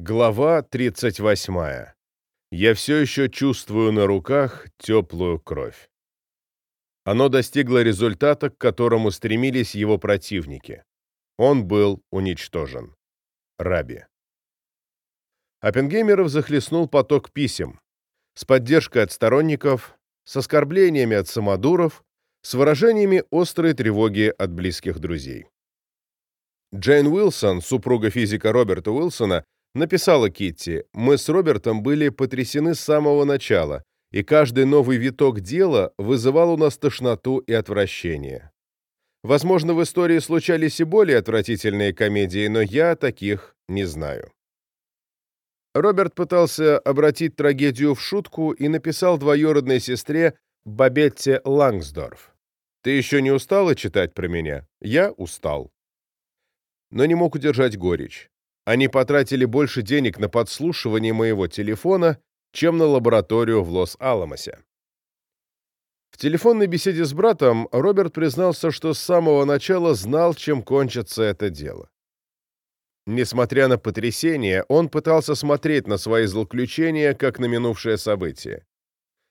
Глава 38. Я все еще чувствую на руках теплую кровь. Оно достигло результата, к которому стремились его противники. Он был уничтожен. Раби. Оппенгеймеров захлестнул поток писем. С поддержкой от сторонников, с оскорблениями от самодуров, с выражениями острой тревоги от близких друзей. Джейн Уилсон, супруга физика Роберта Уилсона, написала Китти, «Мы с Робертом были потрясены с самого начала, и каждый новый виток дела вызывал у нас тошноту и отвращение. Возможно, в истории случались и более отвратительные комедии, но я таких не знаю». Роберт пытался обратить трагедию в шутку и написал двоюродной сестре Бабетте Лангсдорф. «Ты еще не устала читать про меня? Я устал» но не мог удержать горечь. Они потратили больше денег на подслушивание моего телефона, чем на лабораторию в Лос-Аламосе. В телефонной беседе с братом Роберт признался, что с самого начала знал, чем кончится это дело. Несмотря на потрясение, он пытался смотреть на свои злоключения, как на минувшее событие.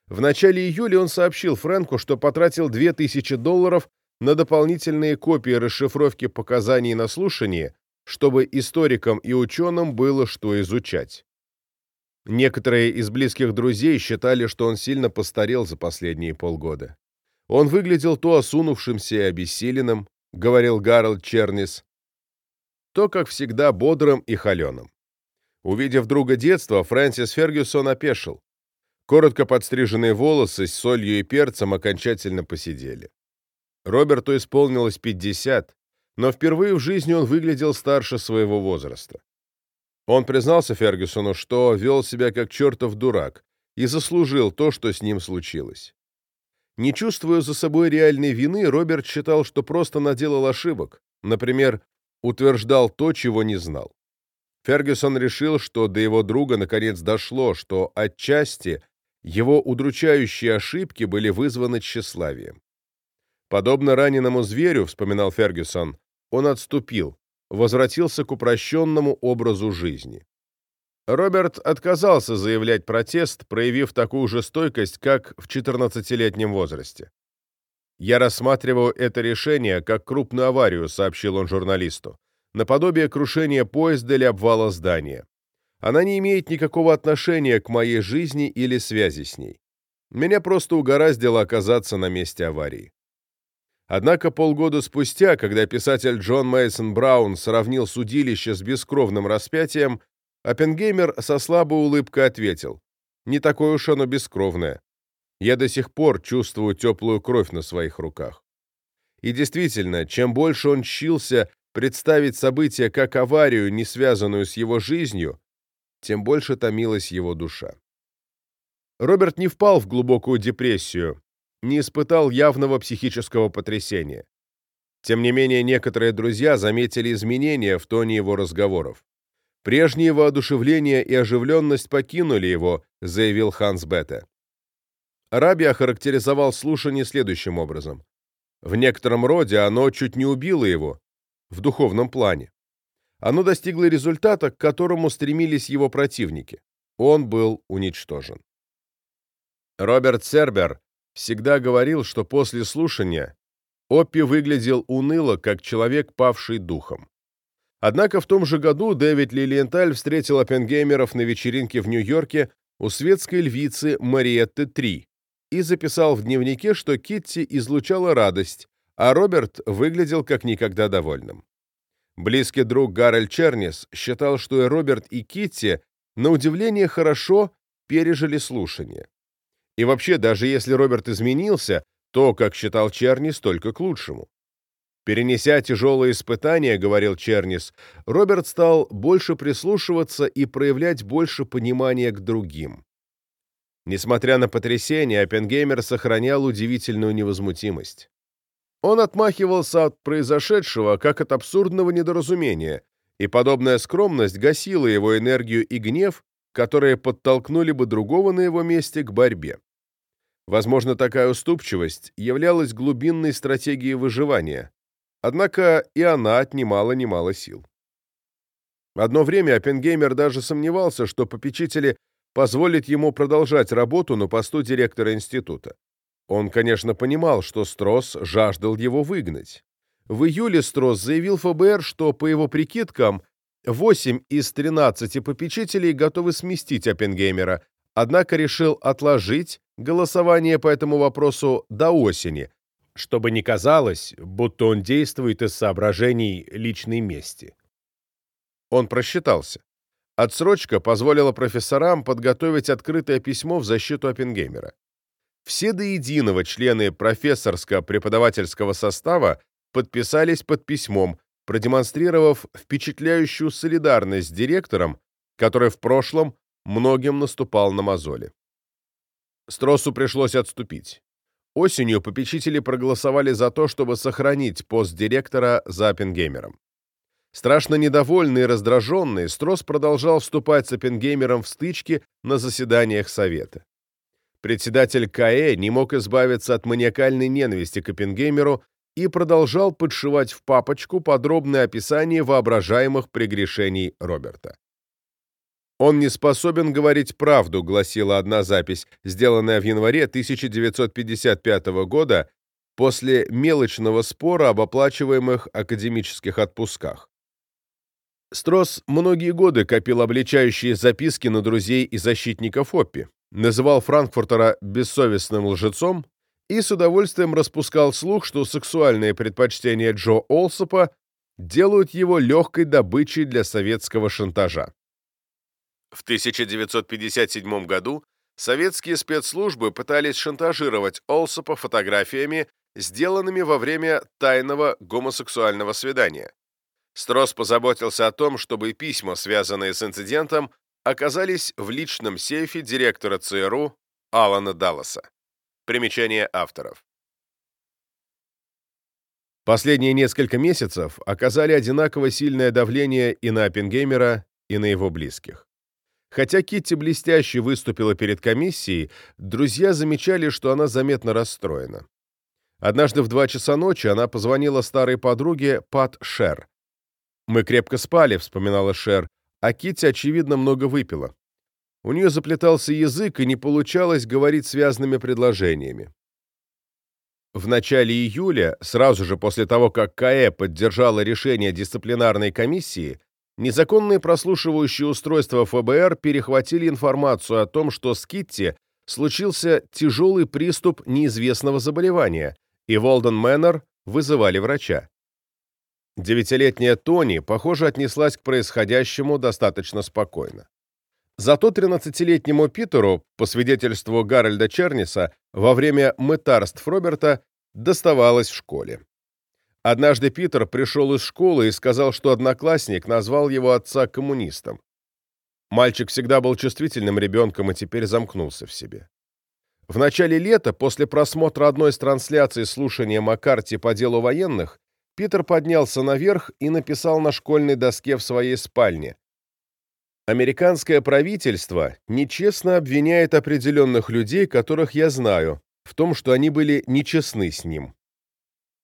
В начале июля он сообщил Фрэнку, что потратил 2000 долларов на дополнительные копии расшифровки показаний на слушании, чтобы историкам и ученым было что изучать. Некоторые из близких друзей считали, что он сильно постарел за последние полгода. Он выглядел то осунувшимся и обессиленным, говорил Гарольд Чернис, то, как всегда, бодрым и холеным. Увидев друга детства, Фрэнсис Фергюсон опешил. Коротко подстриженные волосы с солью и перцем окончательно посидели. Роберту исполнилось 50, но впервые в жизни он выглядел старше своего возраста. Он признался Фергюсону, что вел себя как чертов дурак и заслужил то, что с ним случилось. Не чувствуя за собой реальной вины, Роберт считал, что просто наделал ошибок, например, утверждал то, чего не знал. Фергюсон решил, что до его друга наконец дошло, что отчасти его удручающие ошибки были вызваны тщеславием. Подобно раненому зверю, вспоминал Фергюсон, он отступил, возвратился к упрощенному образу жизни. Роберт отказался заявлять протест, проявив такую же стойкость, как в 14-летнем возрасте. «Я рассматриваю это решение как крупную аварию», — сообщил он журналисту, «наподобие крушения поезда или обвала здания. Она не имеет никакого отношения к моей жизни или связи с ней. Меня просто угораздило оказаться на месте аварии. Однако полгода спустя, когда писатель Джон Мейсон Браун сравнил судилище с бескровным распятием, Оппенгеймер со слабой улыбкой ответил, «Не такое уж оно бескровное. Я до сих пор чувствую теплую кровь на своих руках». И действительно, чем больше он чился представить события как аварию, не связанную с его жизнью, тем больше томилась его душа. Роберт не впал в глубокую депрессию, не испытал явного психического потрясения. Тем не менее, некоторые друзья заметили изменения в тоне его разговоров. «Прежнее воодушевление и оживленность покинули его», заявил Ханс Бетте. Раби охарактеризовал слушание следующим образом. В некотором роде оно чуть не убило его, в духовном плане. Оно достигло результата, к которому стремились его противники. Он был уничтожен. Роберт Сербер всегда говорил, что после слушания Оппи выглядел уныло, как человек, павший духом. Однако в том же году Дэвид Лилиенталь встретил Оппенгеймеров на вечеринке в Нью-Йорке у светской львицы Мариетты 3 и записал в дневнике, что Китти излучала радость, а Роберт выглядел как никогда довольным. Близкий друг Гарольд Чернис считал, что и Роберт, и Китти на удивление хорошо пережили слушание. И вообще, даже если Роберт изменился, то, как считал Чернис, только к лучшему. Перенеся тяжелые испытания, говорил Чернис, Роберт стал больше прислушиваться и проявлять больше понимания к другим. Несмотря на потрясение, Оппенгеймер сохранял удивительную невозмутимость. Он отмахивался от произошедшего, как от абсурдного недоразумения, и подобная скромность гасила его энергию и гнев, которые подтолкнули бы другого на его месте к борьбе. Возможно, такая уступчивость являлась глубинной стратегией выживания, однако и она отнимала немало сил. Одно время Оппенгеймер даже сомневался, что попечители позволят ему продолжать работу на посту директора института. Он, конечно, понимал, что Стросс жаждал его выгнать. В июле Стросс заявил ФБР, что, по его прикидкам, 8 из 13 попечителей готовы сместить Оппенгеймера, однако решил отложить голосование по этому вопросу до осени, чтобы не казалось, будто он действует из соображений личной мести. Он просчитался. Отсрочка позволила профессорам подготовить открытое письмо в защиту Оппенгеймера. Все до единого члены профессорско-преподавательского состава подписались под письмом, продемонстрировав впечатляющую солидарность с директором, который в прошлом многим наступал на мозоли. Стросу пришлось отступить. Осенью попечители проголосовали за то, чтобы сохранить пост директора за Оппенгеймером. Страшно недовольный и раздраженный, Строс продолжал вступать с Оппенгеймером в стычки на заседаниях Совета. Председатель КАЭ не мог избавиться от маниакальной ненависти к Оппенгеймеру и продолжал подшивать в папочку подробное описание воображаемых прегрешений Роберта. «Он не способен говорить правду», — гласила одна запись, сделанная в январе 1955 года после мелочного спора об оплачиваемых академических отпусках. Стросс многие годы копил обличающие записки на друзей и защитников Оппи, называл Франкфуртера бессовестным лжецом и с удовольствием распускал слух, что сексуальные предпочтения Джо Олсопа делают его легкой добычей для советского шантажа. В 1957 году советские спецслужбы пытались шантажировать Олсопа фотографиями, сделанными во время тайного гомосексуального свидания. Строс позаботился о том, чтобы письма, связанные с инцидентом, оказались в личном сейфе директора ЦРУ Алана Далласа. Примечание авторов. Последние несколько месяцев оказали одинаково сильное давление и на Оппенгеймера, и на его близких. Хотя Китти блестяще выступила перед комиссией, друзья замечали, что она заметно расстроена. Однажды в два часа ночи она позвонила старой подруге Пат Шер. «Мы крепко спали», — вспоминала Шер, а Китти, очевидно, много выпила. У нее заплетался язык, и не получалось говорить связанными предложениями. В начале июля, сразу же после того, как КАЭ поддержала решение дисциплинарной комиссии, незаконные прослушивающие устройства ФБР перехватили информацию о том, что с Китти случился тяжелый приступ неизвестного заболевания, и Волден Мэннер вызывали врача. Девятилетняя Тони, похоже, отнеслась к происходящему достаточно спокойно. Зато 13-летнему Питеру, по свидетельству Гарольда Черниса, во время мытарств Роберта доставалось в школе. Однажды Питер пришел из школы и сказал, что одноклассник назвал его отца коммунистом. Мальчик всегда был чувствительным ребенком и теперь замкнулся в себе. В начале лета, после просмотра одной из трансляций слушания Маккарти по делу военных, Питер поднялся наверх и написал на школьной доске в своей спальне. «Американское правительство нечестно обвиняет определенных людей, которых я знаю, в том, что они были нечестны с ним.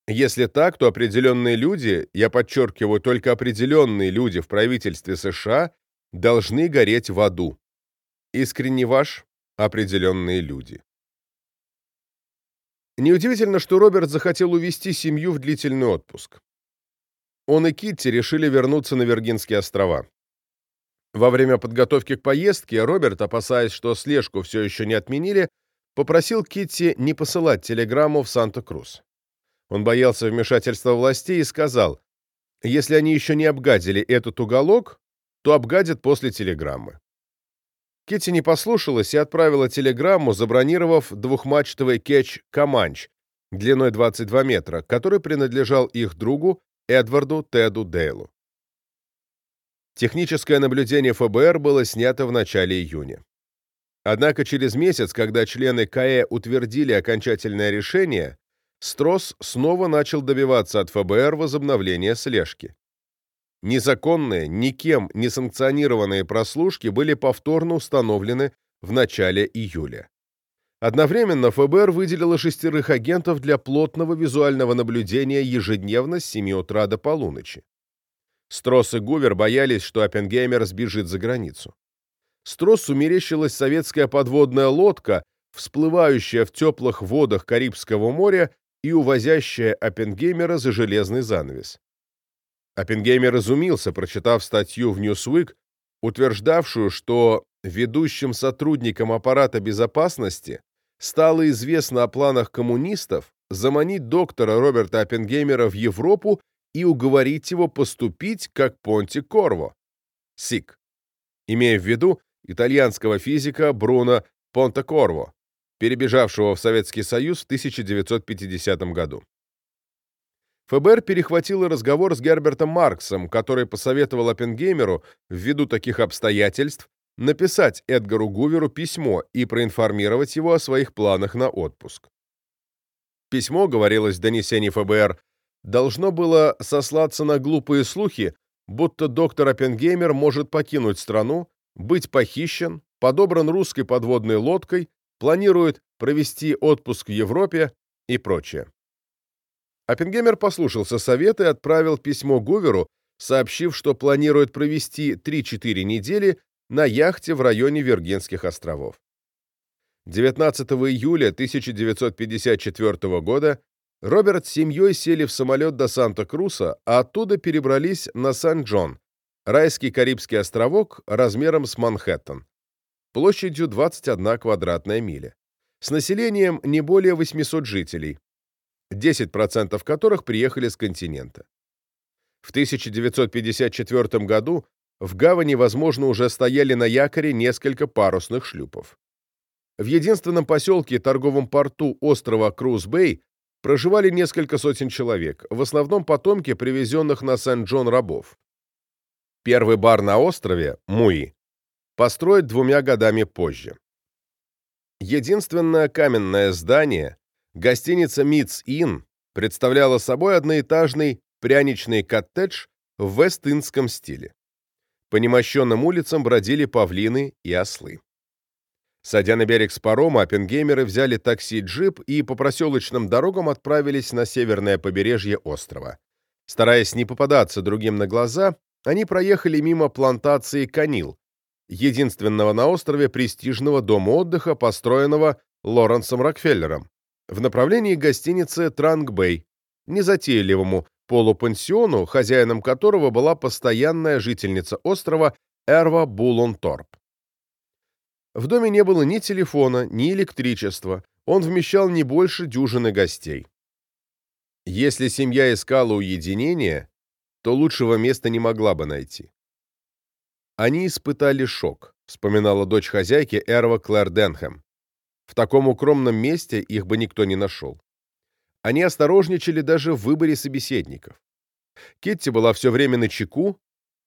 Если так, то определенные люди, я подчеркиваю, только определенные люди в правительстве США, должны гореть в аду. Искренне ваш, определенные люди». Неудивительно, что Роберт захотел увезти семью в длительный отпуск. Он и Китти решили вернуться на Виргинские острова. Во время подготовки к поездке Роберт, опасаясь, что слежку все еще не отменили, попросил Китти не посылать телеграмму в Санта-Крус. Он боялся вмешательства властей и сказал, если они еще не обгадили этот уголок, то обгадят после телеграммы. Китти не послушалась и отправила телеграмму, забронировав двухмачтовый кетч «Каманч» длиной 22 метра, который принадлежал их другу Эдварду Теду Дейлу. Техническое наблюдение ФБР было снято в начале июня. Однако через месяц, когда члены КАЭ утвердили окончательное решение, Стросс снова начал добиваться от ФБР возобновления слежки. Незаконные, никем не санкционированные прослушки были повторно установлены в начале июля. Одновременно ФБР выделило шестерых агентов для плотного визуального наблюдения ежедневно с 7 утра до полуночи. Стросс и Гувер боялись, что Оппенгеймер сбежит за границу. Строссу мерещилась советская подводная лодка, всплывающая в теплых водах Карибского моря и увозящая Оппенгеймера за железный занавес. Оппенгеймер изумился, прочитав статью в Newsweek, утверждавшую, что ведущим сотрудникам аппарата безопасности стало известно о планах коммунистов заманить доктора Роберта Оппенгеймера в Европу и уговорить его поступить как Понти Корво, СИК, имея в виду итальянского физика Бруно Понте-Корво, перебежавшего в Советский Союз в 1950 году. ФБР перехватило разговор с Гербертом Марксом, который посоветовал Оппенгеймеру, ввиду таких обстоятельств, написать Эдгару Гуверу письмо и проинформировать его о своих планах на отпуск. Письмо, говорилось в донесении ФБР, должно было сослаться на глупые слухи, будто доктор Оппенгеймер может покинуть страну, быть похищен, подобран русской подводной лодкой, планирует провести отпуск в Европе и прочее. Оппенгеймер послушался совета и отправил письмо Гуверу, сообщив, что планирует провести 3-4 недели на яхте в районе Виргинских островов. 19 июля 1954 года Роберт с семьей сели в самолет до Санта-Круса, а оттуда перебрались на Сан-Джон, райский Карибский островок размером с Манхэттен, площадью 21 квадратная миля, с населением не более 800 жителей, 10% которых приехали с континента. В 1954 году в гавани, возможно, уже стояли на якоре несколько парусных шлюпов. В единственном поселке торговом порту острова Круз-Бэй проживали несколько сотен человек, в основном потомки привезенных на Сент-Джон рабов. Первый бар на острове, Муи, построят двумя годами позже. Единственное каменное здание, гостиница Митс Inn, представляла собой одноэтажный пряничный коттедж в вест-индском стиле. По немощенным улицам бродили павлины и ослы. Садя на берег с парома, оппенгеймеры взяли такси-джип и по проселочным дорогам отправились на северное побережье острова. Стараясь не попадаться другим на глаза, они проехали мимо плантации Канил, единственного на острове престижного дома отдыха, построенного Лоренсом Рокфеллером, в направлении гостиницы Транг-Бэй, незатейливому полупансиону, хозяином которого была постоянная жительница острова Эрва Булон-Торп. В доме не было ни телефона, ни электричества, он вмещал не больше дюжины гостей. Если семья искала уединения, то лучшего места не могла бы найти. Они испытали шок, вспоминала дочь хозяйки Эрва Клэр Денхэм. В таком укромном месте их бы никто не нашел. Они осторожничали даже в выборе собеседников. Китти была все время на чеку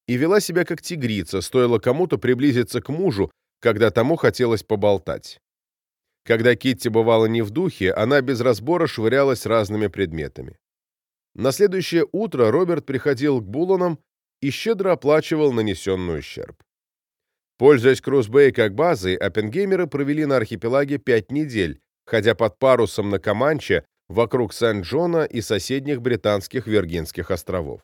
и вела себя как тигрица, стоило кому-то приблизиться к мужу, когда тому хотелось поболтать. Когда Китти бывала не в духе, она без разбора швырялась разными предметами. На следующее утро Роберт приходил к Булланам и щедро оплачивал нанесенный ущерб. Пользуясь Крузбей как базой, оппенгеймеры провели на архипелаге пять недель, ходя под парусом на Каманче вокруг Сент-Джона и соседних британских Виргинских островов.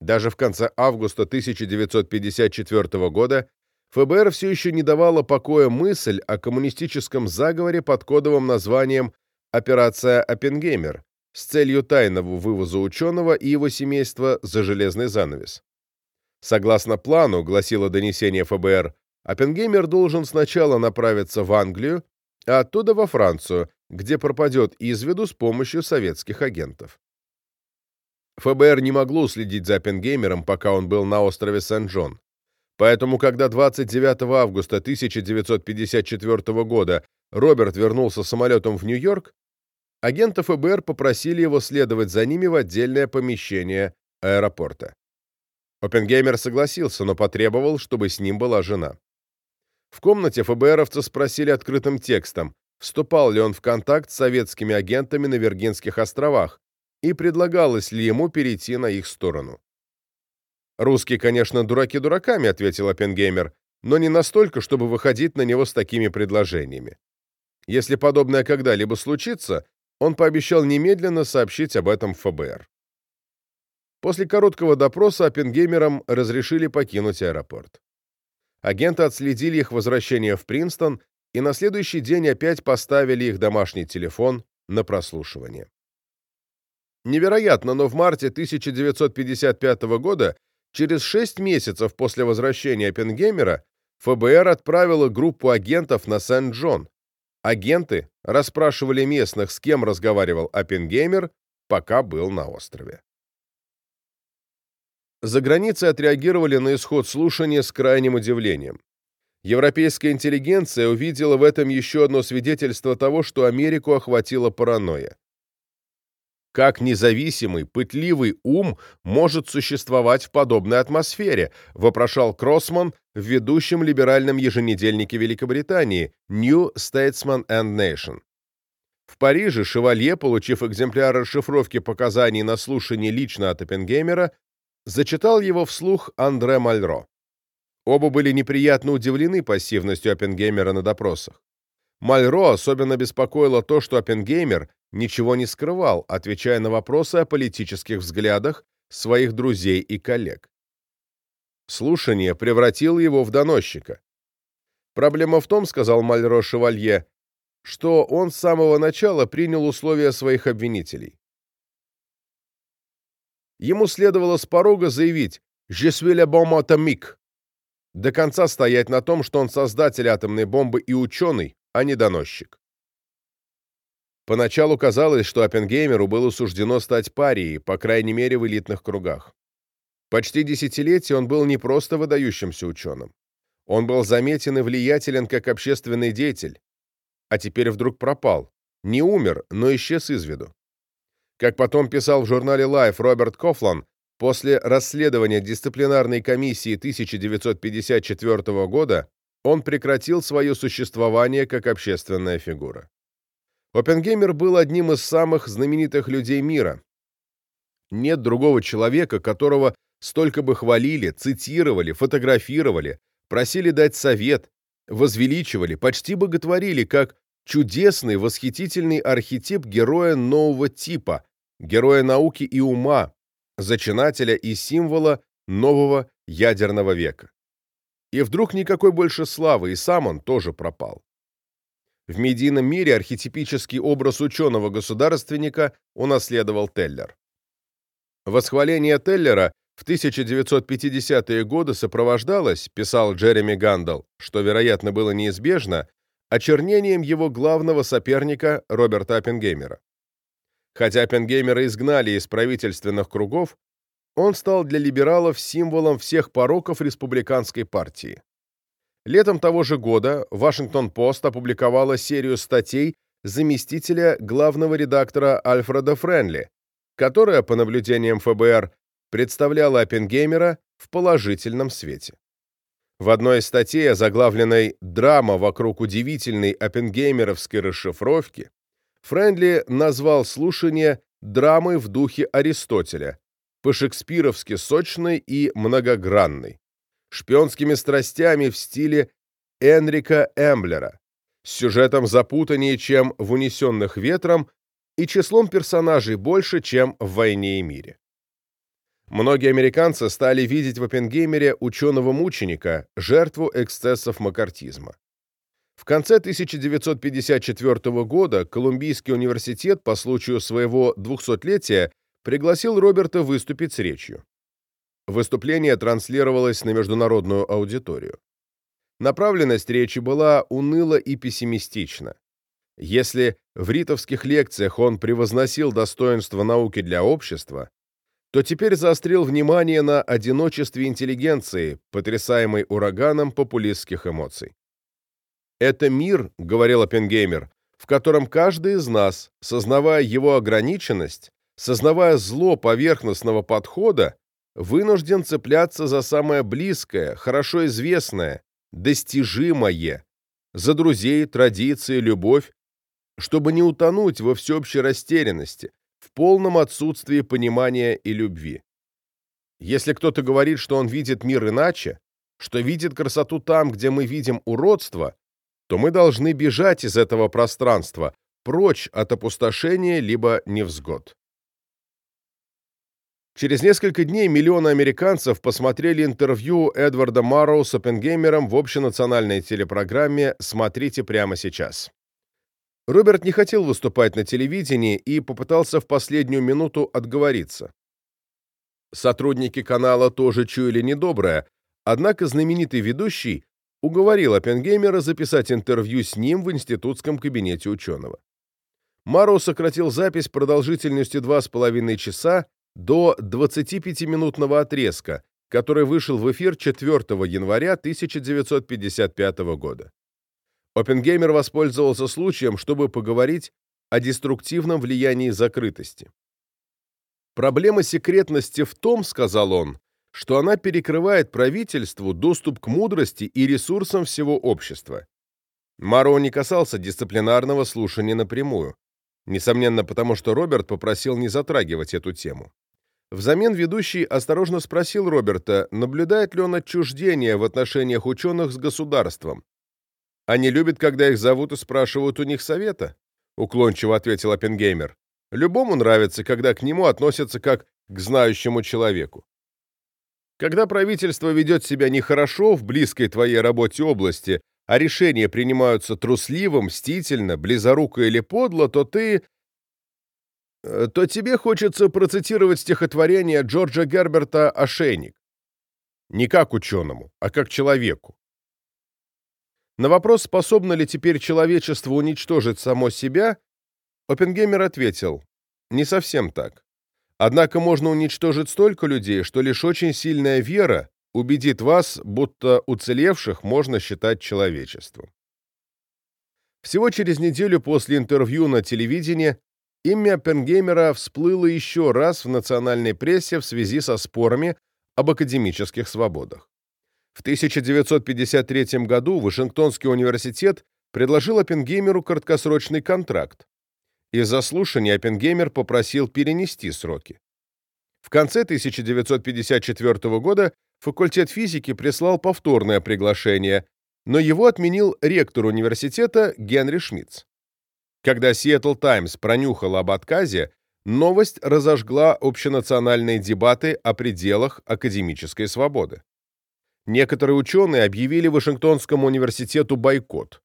Даже в конце августа 1954 года ФБР все еще не давало покоя мысль о коммунистическом заговоре под кодовым названием «Операция Оппенгеймер» с целью тайного вывоза ученого и его семейства за железный занавес. Согласно плану, гласило донесение ФБР, Оппенгеймер должен сначала направиться в Англию, а оттуда во Францию, где пропадет из виду с помощью советских агентов. ФБР не могло следить за Оппенгеймером, пока он был на острове Сент-Джон. Поэтому, когда 29 августа 1954 года Роберт вернулся самолетом в Нью-Йорк, агенты ФБР попросили его следовать за ними в отдельное помещение аэропорта. Оппенгеймер согласился, но потребовал, чтобы с ним была жена. В комнате ФБРовцы спросили открытым текстом, вступал ли он в контакт с советскими агентами на Виргинских островах и предлагалось ли ему перейти на их сторону. «Русские, конечно, дураки дураками», — ответил Оппенгеймер, «но не настолько, чтобы выходить на него с такими предложениями. Если подобное когда-либо случится, он пообещал немедленно сообщить об этом ФБР. После короткого допроса Оппенгеймерам разрешили покинуть аэропорт. Агенты отследили их возвращение в Принстон и на следующий день опять поставили их домашний телефон на прослушивание. Невероятно, но в марте 1955 года, через шесть месяцев после возвращения Оппенгеймера, ФБР отправило группу агентов на Сент-Джон. Агенты расспрашивали местных, с кем разговаривал Оппенгеймер, пока был на острове. За границей отреагировали на исход слушания с крайним удивлением. Европейская интеллигенция увидела в этом еще одно свидетельство того, что Америку охватила паранойя. Как независимый, пытливый ум может существовать в подобной атмосфере, вопрошал Кроссман в ведущем либеральном еженедельнике Великобритании New Statesman and Nation. В Париже Шевалье, получив экземпляр расшифровки показаний на слушании лично от Оппенгеймера, зачитал его вслух Андре Мальро. Оба были неприятно удивлены пассивностью Оппенгеймера на допросах. Мальро особенно беспокоило то, что Оппенгеймер ничего не скрывал, отвечая на вопросы о политических взглядах своих друзей и коллег. Слушание превратило его в доносчика. Проблема в том, сказал Мальро Шевалье, что он с самого начала принял условия своих обвинителей. Ему следовало с порога заявить «Je suis le bon atomique», до конца стоять на том, что он создатель атомной бомбы и ученый, а не доносчик. Поначалу казалось, что Оппенгеймеру было суждено стать парией, по крайней мере в элитных кругах. Почти десятилетие он был не просто выдающимся ученым. Он был заметен и влиятелен как общественный деятель, а теперь вдруг пропал. Не умер, но исчез из виду. Как потом писал в журнале Life Роберт Кофлан, после расследования дисциплинарной комиссии 1954 года он прекратил свое существование как общественная фигура. Оппенгеймер был одним из самых знаменитых людей мира. Нет другого человека, которого столько бы хвалили, цитировали, фотографировали, просили дать совет, возвеличивали, почти боготворили как чудесный, восхитительный архетип героя нового типа, героя науки и ума, зачинателя и символа нового ядерного века. И вдруг никакой больше славы, и сам он тоже пропал. В медийном мире архетипический образ ученого-государственника унаследовал Теллер. Восхваление Теллера в 1950-е годы сопровождалось, писал Джереми Гандал, что, вероятно, было неизбежно, очернением его главного соперника Роберта Оппенгеймера. Хотя Оппенгеймера изгнали из правительственных кругов, он стал для либералов символом всех пороков республиканской партии. Летом того же года Вашингтон-Пост опубликовала серию статей заместителя главного редактора Альфреда Френли, которая, по наблюдениям ФБР, представляла Оппенгеймера в положительном свете. В одной из статей, озаглавленной «Драма вокруг удивительной оппенгеймеровской расшифровки», Френдли назвал слушание драмой в духе Аристотеля, по-шекспировски сочной и многогранной, шпионскими страстями в стиле Энрика Эмблера, с сюжетом запутаннее, чем в «Унесенных ветром», и числом персонажей больше, чем в «Войне и мире». Многие американцы стали видеть в Оппенгеймере ученого-мученика, жертву эксцессов макартизма. В конце 1954 года Колумбийский университет по случаю своего 200-летия пригласил Роберта выступить с речью. Выступление транслировалось на международную аудиторию. Направленность речи была уныла и пессимистична. Если в ритовских лекциях он превозносил достоинство науки для общества, то теперь заострил внимание на одиночестве интеллигенции, потрясаемой ураганом популистских эмоций. «Это мир», — говорил Оппенгеймер, «в котором каждый из нас, сознавая его ограниченность, сознавая зло поверхностного подхода, вынужден цепляться за самое близкое, хорошо известное, достижимое, за друзей, традиции, любовь, чтобы не утонуть во всеобщей растерянности, в полном отсутствии понимания и любви. Если кто-то говорит, что он видит мир иначе, что видит красоту там, где мы видим уродство, то мы должны бежать из этого пространства, прочь от опустошения либо невзгод. Через несколько дней миллионы американцев посмотрели интервью Эдварда Марроу с Оппенгеймером в общенациональной телепрограмме «Смотрите прямо сейчас». Роберт не хотел выступать на телевидении и попытался в последнюю минуту отговориться. Сотрудники канала тоже чуяли недоброе, однако знаменитый ведущий уговорил Оппенгеймера записать интервью с ним в институтском кабинете ученого. Маро сократил запись продолжительностью 2,5 часа до 25-минутного отрезка, который вышел в эфир 4 января 1955 года. Оппенгеймер воспользовался случаем, чтобы поговорить о деструктивном влиянии закрытости. «Проблема секретности в том, — сказал он, — что она перекрывает правительству доступ к мудрости и ресурсам всего общества. Маро не касался дисциплинарного слушания напрямую. Несомненно, потому что Роберт попросил не затрагивать эту тему. Взамен ведущий осторожно спросил Роберта, наблюдает ли он отчуждение в отношениях ученых с государством. «Они любят, когда их зовут и спрашивают у них совета», — уклончиво ответил Оппенгеймер. «Любому нравится, когда к нему относятся как к знающему человеку. Когда правительство ведет себя нехорошо в близкой твоей работе области, а решения принимаются трусливо, мстительно, близоруко или подло, то ты... Э, то тебе хочется процитировать стихотворение Джорджа Герберта «Ошейник». Не как ученому, а как человеку. На вопрос, способно ли теперь человечество уничтожить само себя, Оппенгеймер ответил, не совсем так. Однако можно уничтожить столько людей, что лишь очень сильная вера убедит вас, будто уцелевших можно считать человечеством. Всего через неделю после интервью на телевидении имя Оппенгеймера всплыло еще раз в национальной прессе в связи со спорами об академических свободах. В 1953 году Вашингтонский университет предложил Оппенгеймеру краткосрочный контракт. Из-за слушания Оппенгеймер попросил перенести сроки. В конце 1954 года факультет физики прислал повторное приглашение, но его отменил ректор университета Генри Шмидц. Когда Seattle Times пронюхал об отказе, новость разожгла общенациональные дебаты о пределах академической свободы. Некоторые ученые объявили Вашингтонскому университету бойкот.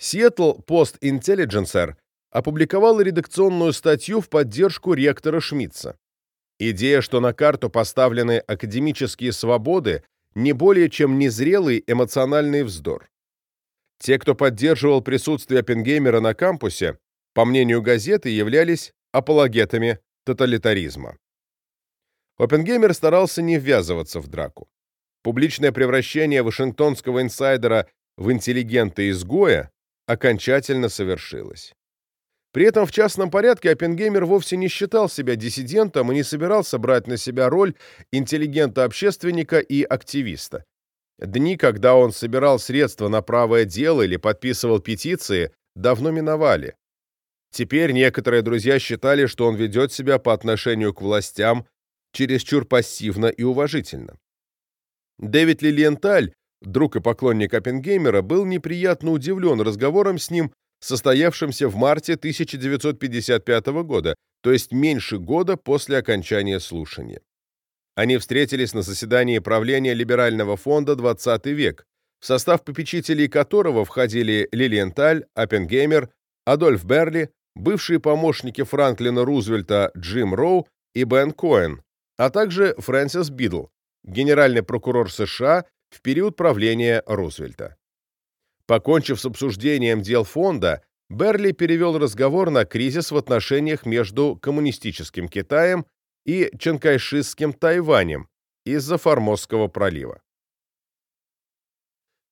Seattle Post Intelligencer опубликовал редакционную статью в поддержку ректора Шмидца. Идея, что на карту поставлены академические свободы, не более чем незрелый эмоциональный вздор. Те, кто поддерживал присутствие Оппенгеймера на кампусе, по мнению газеты, являлись апологетами тоталитаризма. Оппенгеймер старался не ввязываться в драку. Публичное превращение вашингтонского инсайдера в интеллигента-изгоя окончательно совершилось. При этом в частном порядке Оппенгеймер вовсе не считал себя диссидентом и не собирался брать на себя роль интеллигента-общественника и активиста. Дни, когда он собирал средства на правое дело или подписывал петиции, давно миновали. Теперь некоторые друзья считали, что он ведет себя по отношению к властям чересчур пассивно и уважительно. Дэвид Лилиенталь, друг и поклонник Оппенгеймера, был неприятно удивлен разговором с ним состоявшемся в марте 1955 года, то есть меньше года после окончания слушания. Они встретились на заседании правления Либерального фонда «20 век», в состав попечителей которого входили Лилиенталь, Оппенгеймер, Адольф Берли, бывшие помощники Франклина Рузвельта Джим Роу и Бен Коэн, а также Фрэнсис Бидл, генеральный прокурор США в период правления Рузвельта. Покончив с обсуждением дел фонда, Берли перевел разговор на кризис в отношениях между коммунистическим Китаем и чанкайшистским Тайванем из-за Формозского пролива.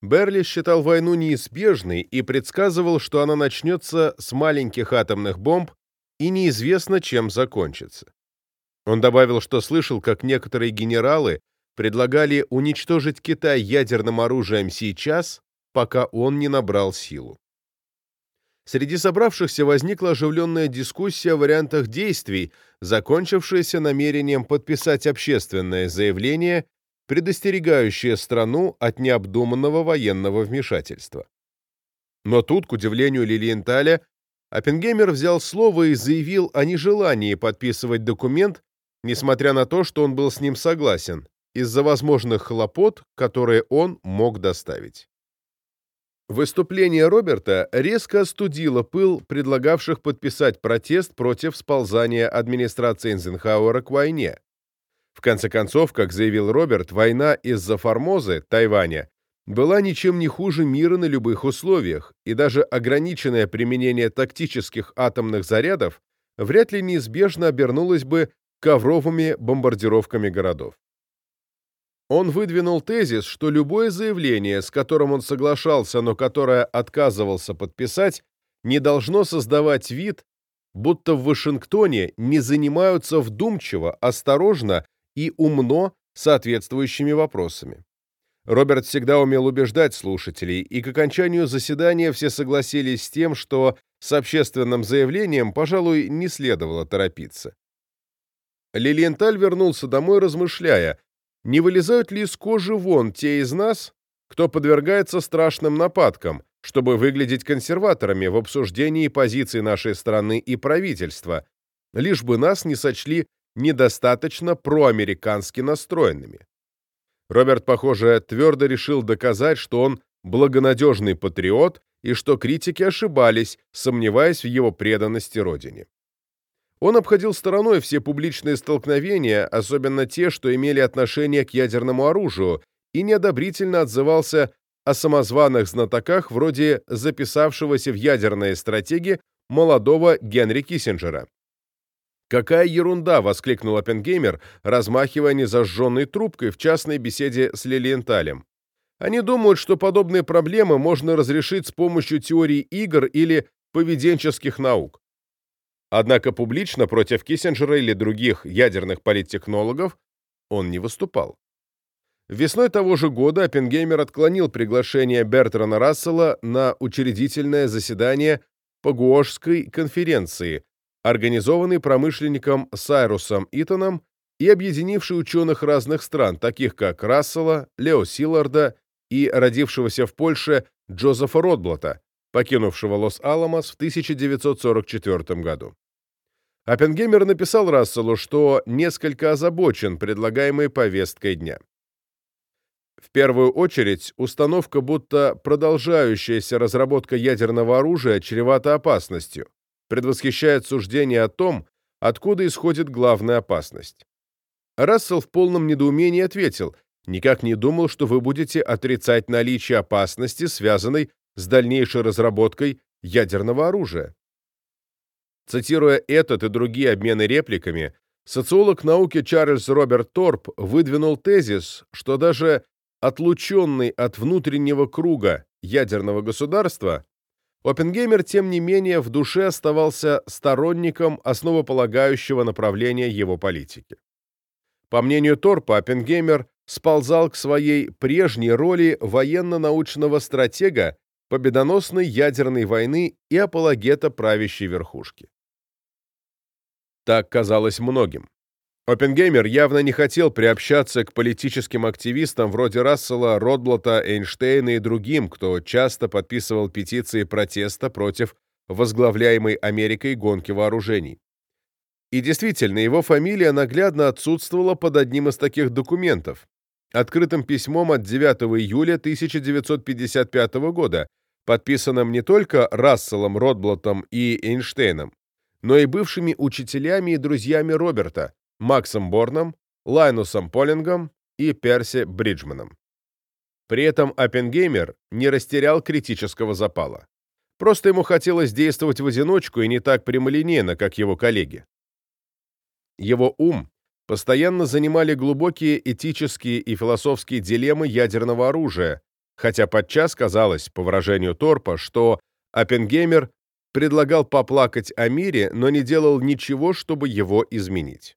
Берли считал войну неизбежной и предсказывал, что она начнется с маленьких атомных бомб и неизвестно, чем закончится. Он добавил, что слышал, как некоторые генералы предлагали уничтожить Китай ядерным оружием сейчас, пока он не набрал силу. Среди собравшихся возникла оживленная дискуссия о вариантах действий, закончившаяся намерением подписать общественное заявление, предостерегающее страну от необдуманного военного вмешательства. Но тут, к удивлению Лилиенталя, Оппенгеймер взял слово и заявил о нежелании подписывать документ, несмотря на то, что он был с ним согласен, из-за возможных хлопот, которые он мог доставить. Выступление Роберта резко остудило пыл предлагавших подписать протест против сползания администрации Эйнзенхауэра к войне. В конце концов, как заявил Роберт, война из-за Формозы, Тайваня, была ничем не хуже мира на любых условиях, и даже ограниченное применение тактических атомных зарядов вряд ли неизбежно обернулось бы ковровыми бомбардировками городов. Он выдвинул тезис, что любое заявление, с которым он соглашался, но которое отказывался подписать, не должно создавать вид, будто в Вашингтоне не занимаются вдумчиво, осторожно и умно соответствующими вопросами. Роберт всегда умел убеждать слушателей, и к окончанию заседания все согласились с тем, что с общественным заявлением, пожалуй, не следовало торопиться. Лилиенталь вернулся домой, размышляя, не вылезают ли из кожи вон те из нас, кто подвергается страшным нападкам, чтобы выглядеть консерваторами в обсуждении позиций нашей страны и правительства, лишь бы нас не сочли недостаточно проамерикански настроенными. Роберт, похоже, твердо решил доказать, что он благонадежный патриот и что критики ошибались, сомневаясь в его преданности родине. Он обходил стороной все публичные столкновения, особенно те, что имели отношение к ядерному оружию, и неодобрительно отзывался о самозваных знатоках вроде записавшегося в ядерные стратегии молодого Генри Киссинджера. «Какая ерунда!» — воскликнул Оппенгеймер, размахивая незажженной трубкой в частной беседе с Лилиенталем. «Они думают, что подобные проблемы можно разрешить с помощью теории игр или поведенческих наук. Однако публично против Киссинджера или других ядерных политтехнологов он не выступал. Весной того же года Оппенгеймер отклонил приглашение Бертрана Рассела на учредительное заседание Пагуошской конференции, организованной промышленником Сайрусом Итоном и объединившей ученых разных стран, таких как Рассела, Лео Силарда и родившегося в Польше Джозефа Ротблата, покинувшего Лос-Аламос в 1944 году. Оппенгеймер написал Расселу, что несколько озабочен предлагаемой повесткой дня. В первую очередь, установка, будто продолжающаяся разработка ядерного оружия чревата опасностью, предвосхищает суждение о том, откуда исходит главная опасность. Рассел в полном недоумении ответил, «Никак не думал, что вы будете отрицать наличие опасности, связанной с дальнейшей разработкой ядерного оружия. Цитируя этот и другие обмены репликами, социолог науки Чарльз Роберт Торп выдвинул тезис, что даже отлученный от внутреннего круга ядерного государства, Оппенгеймер, тем не менее, в душе оставался сторонником основополагающего направления его политики. По мнению Торпа, Оппенгеймер сползал к своей прежней роли военно-научного стратега победоносной ядерной войны и апологета правящей верхушки. Так казалось многим. Оппенгеймер явно не хотел приобщаться к политическим активистам вроде Рассела, Ротблата, Эйнштейна и другим, кто часто подписывал петиции протеста против возглавляемой Америкой гонки вооружений. И действительно, его фамилия наглядно отсутствовала под одним из таких документов, открытым письмом от 9 июля 1955 года, подписанным не только Расселом, Ротблотом и Эйнштейном, но и бывшими учителями и друзьями Роберта, Максом Борном, Лайнусом Полингом и Перси Бриджманом. При этом Оппенгеймер не растерял критического запала. Просто ему хотелось действовать в одиночку и не так прямолинейно, как его коллеги. Его ум постоянно занимали глубокие этические и философские дилеммы ядерного оружия, хотя подчас казалось, по выражению Торпа, что Оппенгеймер предлагал поплакать о мире, но не делал ничего, чтобы его изменить.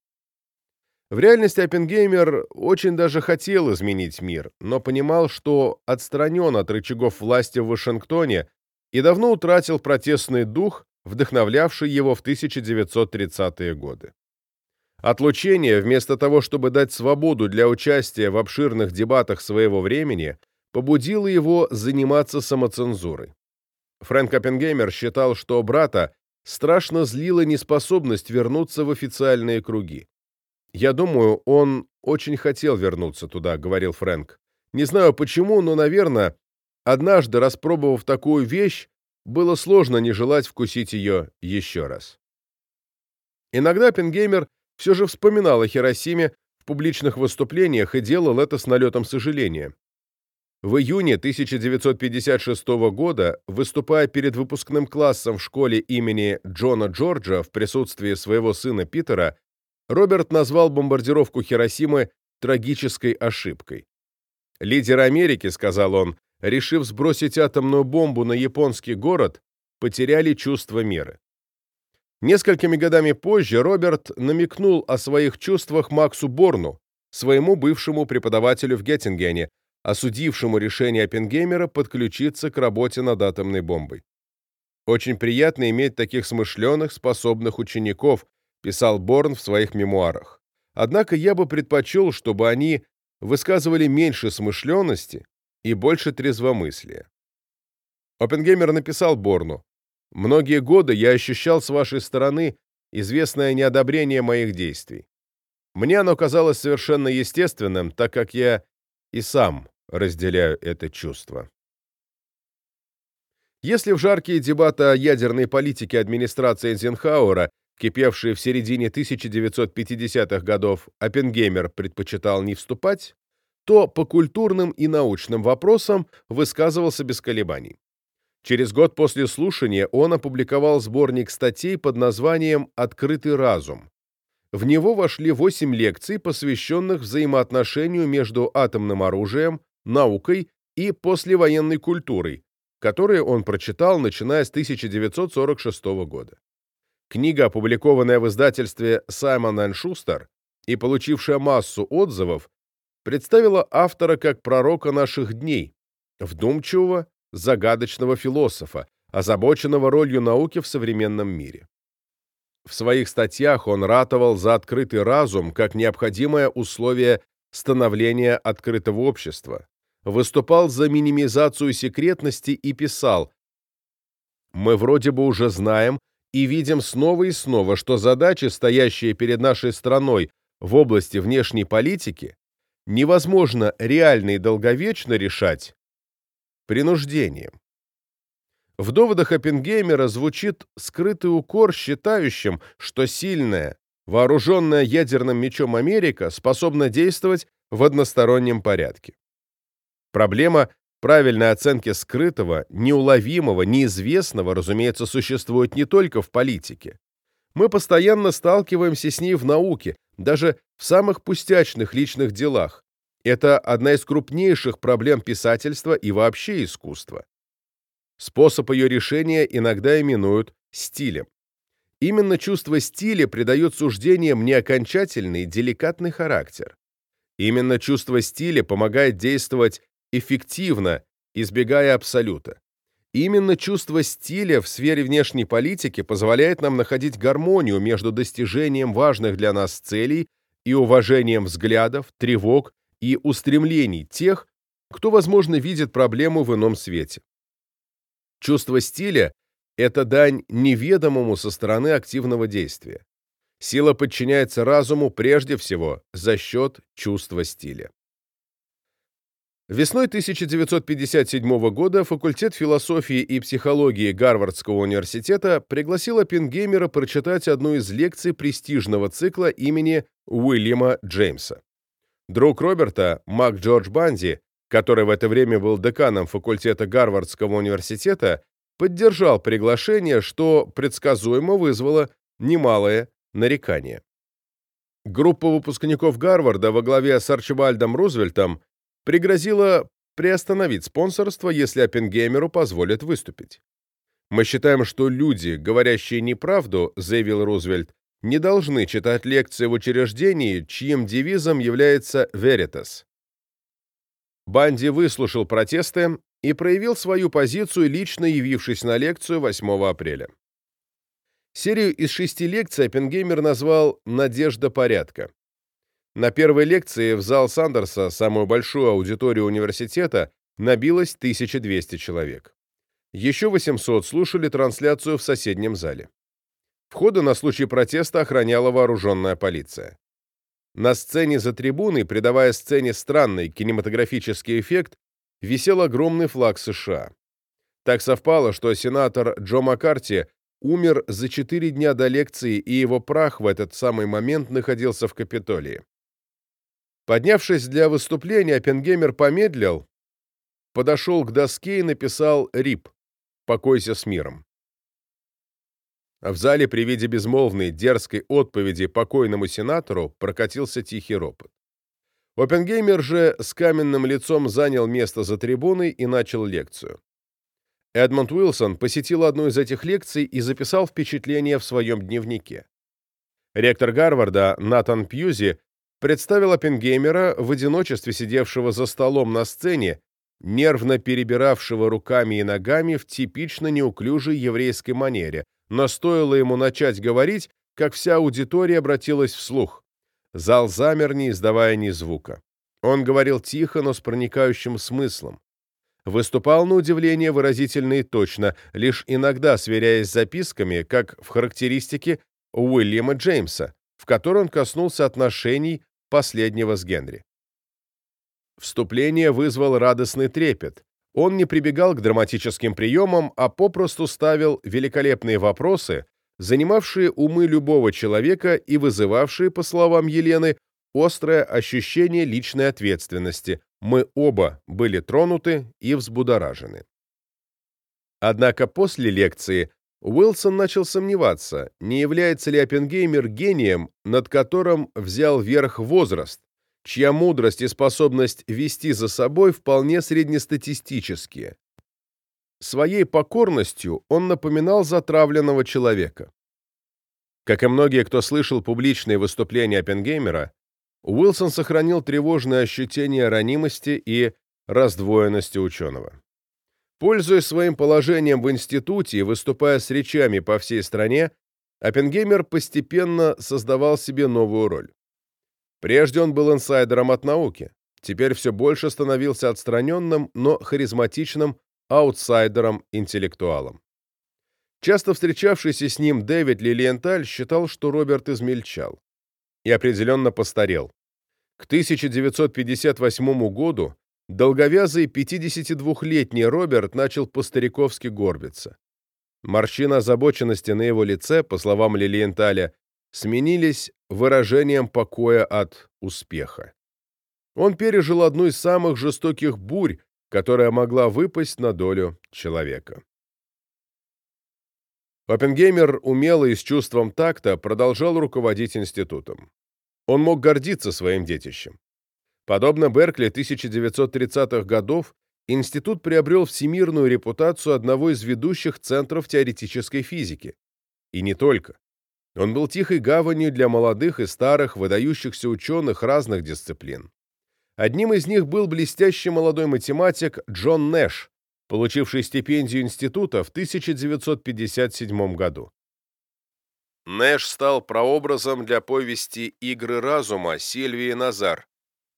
В реальности Оппенгеймер очень даже хотел изменить мир, но понимал, что отстранен от рычагов власти в Вашингтоне и давно утратил протестный дух, вдохновлявший его в 1930-е годы. Отлучение, вместо того, чтобы дать свободу для участия в обширных дебатах своего времени, побудило его заниматься самоцензурой. Фрэнк Оппенгеймер считал, что брата страшно злила неспособность вернуться в официальные круги. «Я думаю, он очень хотел вернуться туда», — говорил Фрэнк. «Не знаю почему, но, наверное, однажды, распробовав такую вещь, было сложно не желать вкусить ее еще раз». Иногда Оппенгеймер все же вспоминал о Хиросиме в публичных выступлениях и делал это с налетом сожаления. В июне 1956 года, выступая перед выпускным классом в школе имени Джона Джорджа в присутствии своего сына Питера, Роберт назвал бомбардировку Хиросимы трагической ошибкой. «Лидеры Америки», — сказал он, решив сбросить атомную бомбу на японский город, потеряли чувство меры. Несколькими годами позже Роберт намекнул о своих чувствах Максу Борну, своему бывшему преподавателю в Геттингене, осудившему решение Оппенгеймера подключиться к работе над атомной бомбой. «Очень приятно иметь таких смышленых, способных учеников», писал Борн в своих мемуарах. «Однако я бы предпочел, чтобы они высказывали меньше смышленности и больше трезвомыслия». Оппенгеймер написал Борну, Многие годы я ощущал с вашей стороны известное неодобрение моих действий. Мне оно казалось совершенно естественным, так как я и сам разделяю это чувство. Если в жаркие дебаты о ядерной политике администрации Эйзенхауэра, кипевшие в середине 1950-х годов, Оппенгеймер предпочитал не вступать, то по культурным и научным вопросам высказывался без колебаний. Через год после слушания он опубликовал сборник статей под названием «Открытый разум». В него вошли восемь лекций, посвященных взаимоотношению между атомным оружием, наукой и послевоенной культурой, которые он прочитал, начиная с 1946 года. Книга, опубликованная в издательстве Simon Schuster и получившая массу отзывов, представила автора как пророка наших дней, вдумчивого, загадочного философа, озабоченного ролью науки в современном мире. В своих статьях он ратовал за открытый разум как необходимое условие становления открытого общества, выступал за минимизацию секретности и писал «Мы вроде бы уже знаем и видим снова и снова, что задачи, стоящие перед нашей страной в области внешней политики, невозможно реально и долговечно решать принуждением. В доводах Оппенгеймера звучит скрытый укор считающим, что сильная, вооруженная ядерным мечом Америка способна действовать в одностороннем порядке. Проблема правильной оценки скрытого, неуловимого, неизвестного, разумеется, существует не только в политике. Мы постоянно сталкиваемся с ней в науке, даже в самых пустячных личных делах, это одна из крупнейших проблем писательства и вообще искусства. Способ ее решения иногда именуют стилем. Именно чувство стиля придает суждениям неокончательный, деликатный характер. Именно чувство стиля помогает действовать эффективно, избегая абсолюта. Именно чувство стиля в сфере внешней политики позволяет нам находить гармонию между достижением важных для нас целей и уважением взглядов, тревог и устремлений тех, кто, возможно, видит проблему в ином свете. Чувство стиля – это дань неведомому со стороны активного действия. Сила подчиняется разуму прежде всего за счет чувства стиля. Весной 1957 года факультет философии и психологии Гарвардского университета пригласил Оппенгеймера прочитать одну из лекций престижного цикла имени Уильяма Джеймса. Друг Роберта, Мак Джордж Банди, который в это время был деканом факультета Гарвардского университета, поддержал приглашение, что предсказуемо вызвало немалое нарекание. Группа выпускников Гарварда во главе с Арчибальдом Рузвельтом пригрозила приостановить спонсорство, если Оппенгеймеру позволят выступить. «Мы считаем, что люди, говорящие неправду, — заявил Рузвельт, не должны читать лекции в учреждении, чьим девизом является «Veritas». Банди выслушал протесты и проявил свою позицию, лично явившись на лекцию 8 апреля. Серию из шести лекций Оппенгеймер назвал «Надежда порядка». На первой лекции в зал Сандерса, самую большую аудиторию университета, набилось 1200 человек. Еще 800 слушали трансляцию в соседнем зале. Входы на случай протеста охраняла вооруженная полиция. На сцене за трибуной, придавая сцене странный кинематографический эффект, висел огромный флаг США. Так совпало, что сенатор Джо Маккарти умер за четыре дня до лекции, и его прах в этот самый момент находился в Капитолии. Поднявшись для выступления, Оппенгеймер помедлил, подошел к доске и написал «Рип. Покойся с миром». В зале при виде безмолвной, дерзкой отповеди покойному сенатору прокатился тихий ропот. Оппенгеймер же с каменным лицом занял место за трибуной и начал лекцию. Эдмонд Уилсон посетил одну из этих лекций и записал впечатления в своем дневнике. Ректор Гарварда Натан Пьюзи представил Оппенгеймера в одиночестве сидевшего за столом на сцене, нервно перебиравшего руками и ногами в типично неуклюжей еврейской манере, но стоило ему начать говорить, как вся аудитория обратилась вслух. Зал замер, не издавая ни звука. Он говорил тихо, но с проникающим смыслом. Выступал на удивление выразительно и точно, лишь иногда сверяясь с записками, как в характеристике Уильяма Джеймса, в которой он коснулся отношений последнего с Генри. Вступление вызвал радостный трепет. Он не прибегал к драматическим приемам, а попросту ставил великолепные вопросы, занимавшие умы любого человека и вызывавшие, по словам Елены, острое ощущение личной ответственности. Мы оба были тронуты и взбудоражены. Однако после лекции Уилсон начал сомневаться, не является ли Оппенгеймер гением, над которым взял верх возраст, чья мудрость и способность вести за собой вполне среднестатистические. Своей покорностью он напоминал затравленного человека. Как и многие, кто слышал публичные выступления Оппенгеймера, Уилсон сохранил тревожное ощущение ранимости и раздвоенности ученого. Пользуясь своим положением в институте и выступая с речами по всей стране, Оппенгеймер постепенно создавал себе новую роль. Прежде он был инсайдером от науки, теперь все больше становился отстраненным, но харизматичным аутсайдером-интеллектуалом. Часто встречавшийся с ним Дэвид Лилиенталь считал, что Роберт измельчал. И определенно постарел. К 1958 году Долговязый 52-летний Роберт начал по-стариковски горбиться. Морщины озабоченности на его лице, по словам Лилиенталя, сменились выражением покоя от успеха. Он пережил одну из самых жестоких бурь, которая могла выпасть на долю человека. Оппенгеймер умело и с чувством такта продолжал руководить институтом. Он мог гордиться своим детищем. Подобно Беркли 1930-х годов, институт приобрел всемирную репутацию одного из ведущих центров теоретической физики. И не только. Он был тихой гаванью для молодых и старых, выдающихся ученых разных дисциплин. Одним из них был блестящий молодой математик Джон Нэш, получивший стипендию института в 1957 году. Нэш стал прообразом для повести «Игры разума» Сильвии Назар,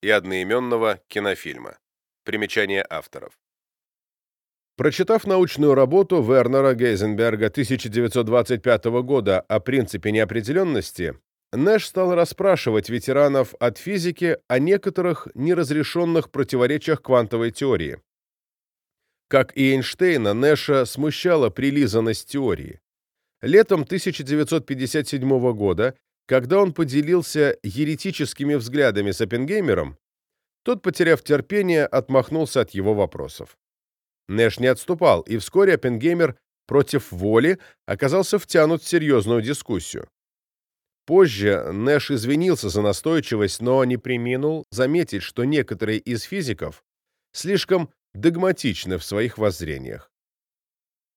и одноименного кинофильма. Примечание авторов. Прочитав научную работу Вернера Гейзенберга 1925 года о принципе неопределенности, Нэш стал расспрашивать ветеранов от физики о некоторых неразрешенных противоречиях квантовой теории. Как и Эйнштейна, Нэша смущала прилизанность теории. Летом 1957 года когда он поделился еретическими взглядами с Оппенгеймером, тот, потеряв терпение, отмахнулся от его вопросов. Нэш не отступал, и вскоре Оппенгеймер против воли оказался втянут в серьезную дискуссию. Позже Нэш извинился за настойчивость, но не преминул заметить, что некоторые из физиков слишком догматичны в своих воззрениях.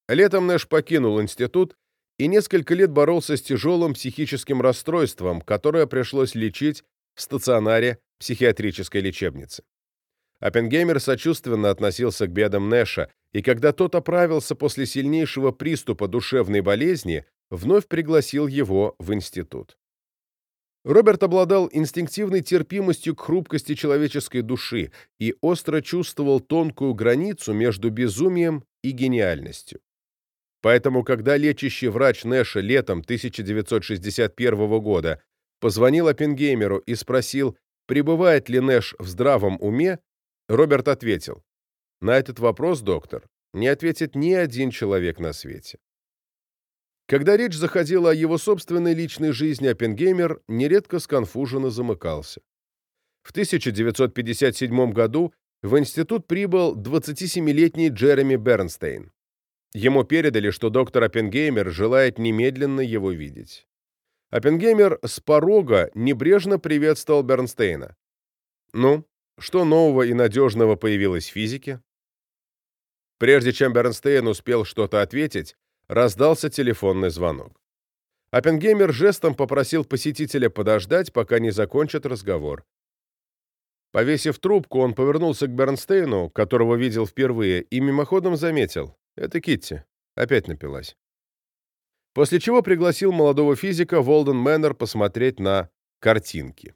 Летом Нэш покинул институт и несколько лет боролся с тяжелым психическим расстройством, которое пришлось лечить в стационаре психиатрической лечебницы. Оппенгеймер сочувственно относился к бедам Нэша, и когда тот оправился после сильнейшего приступа душевной болезни, вновь пригласил его в институт. Роберт обладал инстинктивной терпимостью к хрупкости человеческой души и остро чувствовал тонкую границу между безумием и гениальностью. Поэтому, когда лечащий врач Нэша летом 1961 года позвонил Оппенгеймеру и спросил, пребывает ли Нэш в здравом уме, Роберт ответил, «На этот вопрос, доктор, не ответит ни один человек на свете». Когда речь заходила о его собственной личной жизни, Оппенгеймер нередко сконфуженно замыкался. В 1957 году в институт прибыл 27-летний Джереми Бернстейн. Ему передали, что доктор Оппенгеймер желает немедленно его видеть. Оппенгеймер с порога небрежно приветствовал Бернстейна. «Ну, что нового и надежного появилось в физике?» Прежде чем Бернстейн успел что-то ответить, раздался телефонный звонок. Оппенгеймер жестом попросил посетителя подождать, пока не закончат разговор. Повесив трубку, он повернулся к Бернстейну, которого видел впервые, и мимоходом заметил. Это Китти. Опять напилась. После чего пригласил молодого физика в Олден Мэннер посмотреть на картинки.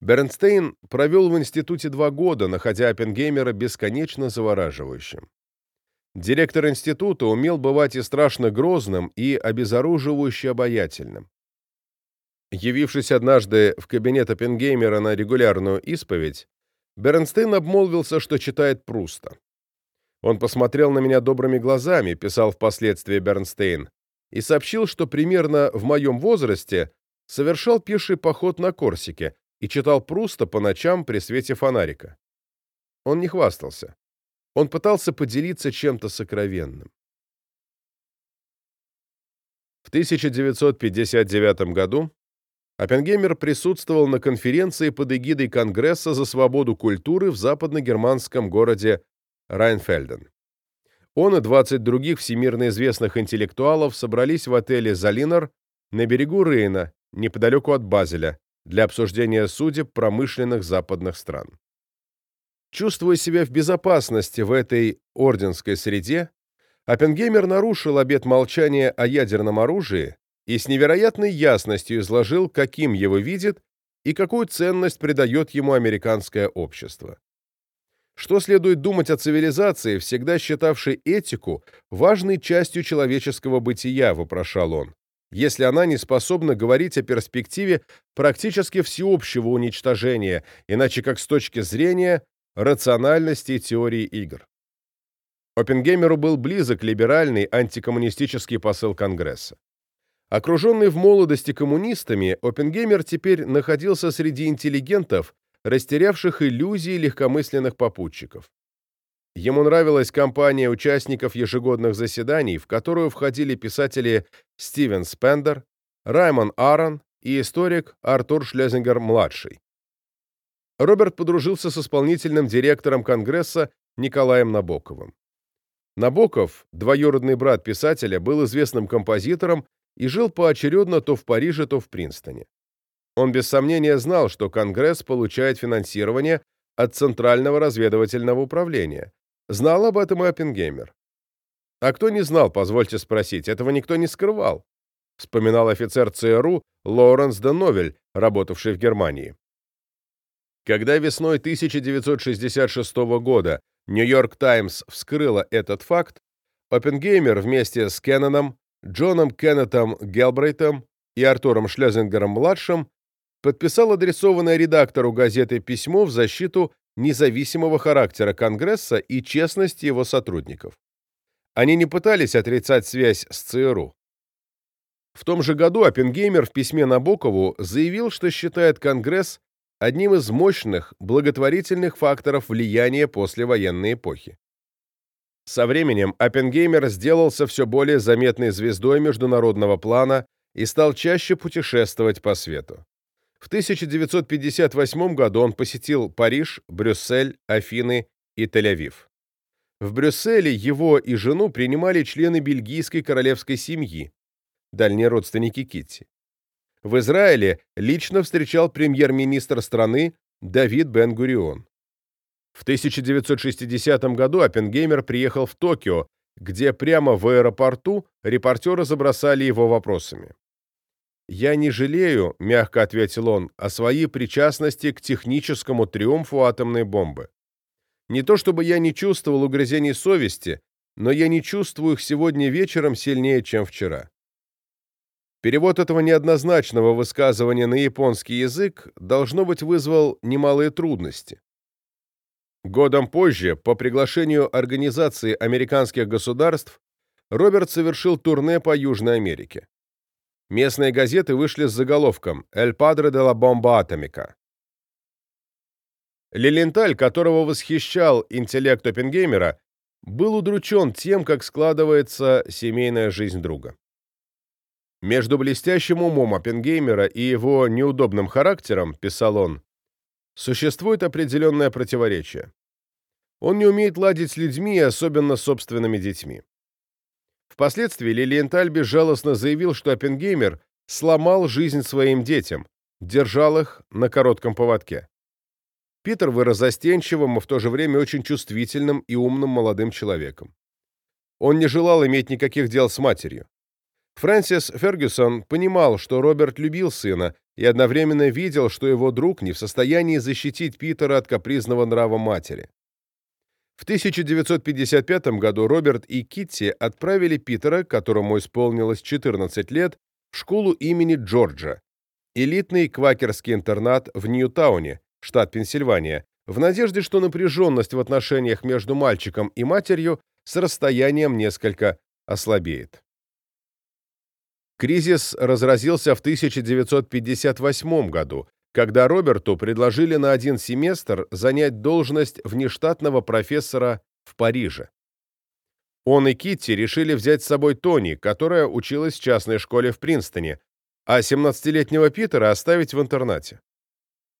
Бернстейн провел в институте два года, находя Оппенгеймера бесконечно завораживающим. Директор института умел бывать и страшно грозным, и обезоруживающе обаятельным. Явившись однажды в кабинет Оппенгеймера на регулярную исповедь, Бернстейн обмолвился, что читает Пруста. Он посмотрел на меня добрыми глазами, писал впоследствии Бернстейн, и сообщил, что примерно в моем возрасте совершал пеший поход на Корсике, и читал Пруста по ночам при свете фонарика. Он не хвастался. Он пытался поделиться чем-то сокровенным. В 1959 году Оппенгеймер присутствовал на конференции под эгидой Конгресса за свободу культуры в западно-германском городе Райнфельден. Он и 20 других всемирно известных интеллектуалов собрались в отеле «Залинер» на берегу Рейна, неподалеку от Базеля, для обсуждения судеб промышленных западных стран. Чувствуя себя в безопасности в этой орденской среде, Оппенгеймер нарушил обет молчания о ядерном оружии и с невероятной ясностью изложил, каким его видит и какую ценность придает ему американское общество. Что следует думать о цивилизации, всегда считавшей этику важной частью человеческого бытия, вопрошал он если она не способна говорить о перспективе практически всеобщего уничтожения, иначе как с точки зрения рациональности теории игр. Оппенгеймеру был близок либеральный антикоммунистический посыл Конгресса. Окруженный в молодости коммунистами, Оппенгеймер теперь находился среди интеллигентов, растерявших иллюзии легкомысленных попутчиков. Ему нравилась компания участников ежегодных заседаний, в которую входили писатели Стивен Спендер, Раймон Аарон и историк Артур Шлезингер-младший. Роберт подружился с исполнительным директором Конгресса Николаем Набоковым. Набоков, двоюродный брат писателя, был известным композитором и жил поочередно то в Париже, то в Принстоне. Он без сомнения знал, что Конгресс получает финансирование от Центрального разведывательного управления, Знал об этом и Оппенгеймер. А кто не знал, позвольте спросить, этого никто не скрывал, вспоминал офицер ЦРУ Лоуренс де Новель, работавший в Германии. Когда весной 1966 года Нью-Йорк Таймс вскрыла этот факт, Оппенгеймер вместе с Кенноном, Джоном Кеннетом Гелбрейтом и Артуром Шлезингером-младшим подписал адресованное редактору газеты письмо в защиту независимого характера Конгресса и честности его сотрудников. Они не пытались отрицать связь с ЦРУ. В том же году Оппенгеймер в письме Набокову заявил, что считает Конгресс одним из мощных благотворительных факторов влияния послевоенной эпохи. Со временем Оппенгеймер сделался все более заметной звездой международного плана и стал чаще путешествовать по свету. В 1958 году он посетил Париж, Брюссель, Афины и Тель-Авив. В Брюсселе его и жену принимали члены бельгийской королевской семьи, дальние родственники Китти. В Израиле лично встречал премьер-министр страны Давид Бен-Гурион. В 1960 году Оппенгеймер приехал в Токио, где прямо в аэропорту репортеры забросали его вопросами. «Я не жалею», — мягко ответил он, — «о своей причастности к техническому триумфу атомной бомбы. Не то чтобы я не чувствовал угрызений совести, но я не чувствую их сегодня вечером сильнее, чем вчера». Перевод этого неоднозначного высказывания на японский язык, должно быть, вызвал немалые трудности. Годом позже, по приглашению Организации американских государств, Роберт совершил турне по Южной Америке. Местные газеты вышли с заголовком «Эль Падре де ла Бомба Атомика». Лиленталь, которого восхищал интеллект Оппенгеймера, был удручен тем, как складывается семейная жизнь друга. Между блестящим умом Оппенгеймера и его неудобным характером, писал он, существует определенное противоречие. Он не умеет ладить с людьми, особенно с собственными детьми. Впоследствии Лилиенталь безжалостно заявил, что Оппенгеймер сломал жизнь своим детям, держал их на коротком поводке. Питер вырос застенчивым, и в то же время очень чувствительным и умным молодым человеком. Он не желал иметь никаких дел с матерью. Фрэнсис Фергюсон понимал, что Роберт любил сына, и одновременно видел, что его друг не в состоянии защитить Питера от капризного нрава матери. В 1955 году Роберт и Китти отправили Питера, которому исполнилось 14 лет, в школу имени Джорджа, элитный квакерский интернат в Ньютауне, штат Пенсильвания, в надежде, что напряженность в отношениях между мальчиком и матерью с расстоянием несколько ослабеет. Кризис разразился в 1958 году, когда Роберту предложили на один семестр занять должность внештатного профессора в Париже. Он и Китти решили взять с собой Тони, которая училась в частной школе в Принстоне, а 17-летнего Питера оставить в интернате.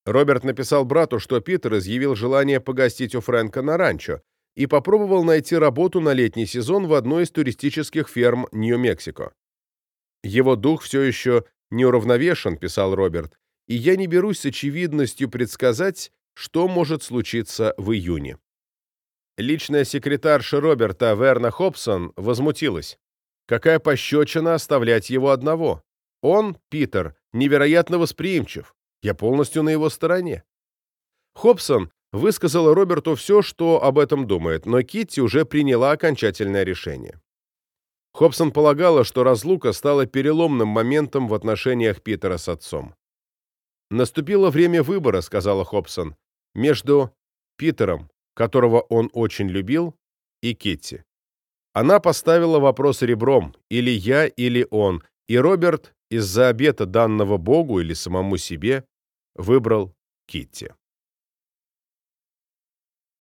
Роберт написал брату, что Питер изъявил желание погостить у Фрэнка на ранчо и попробовал найти работу на летний сезон в одной из туристических ферм Нью-Мексико. Его дух все еще неуравновешен, писал Роберт, и я не берусь с очевидностью предсказать, что может случиться в июне. Личная секретарша Роберта Верна Хобсон возмутилась. Какая пощечина оставлять его одного? Он, Питер, невероятно восприимчив. Я полностью на его стороне. Хобсон высказала Роберту все, что об этом думает, но Китти уже приняла окончательное решение. Хобсон полагала, что разлука стала переломным моментом в отношениях Питера с отцом. «Наступило время выбора», — сказала Хобсон, «между Питером, которого он очень любил, и Китти. Она поставила вопрос ребром, или я, или он, и Роберт из-за обета данного Богу или самому себе выбрал Китти.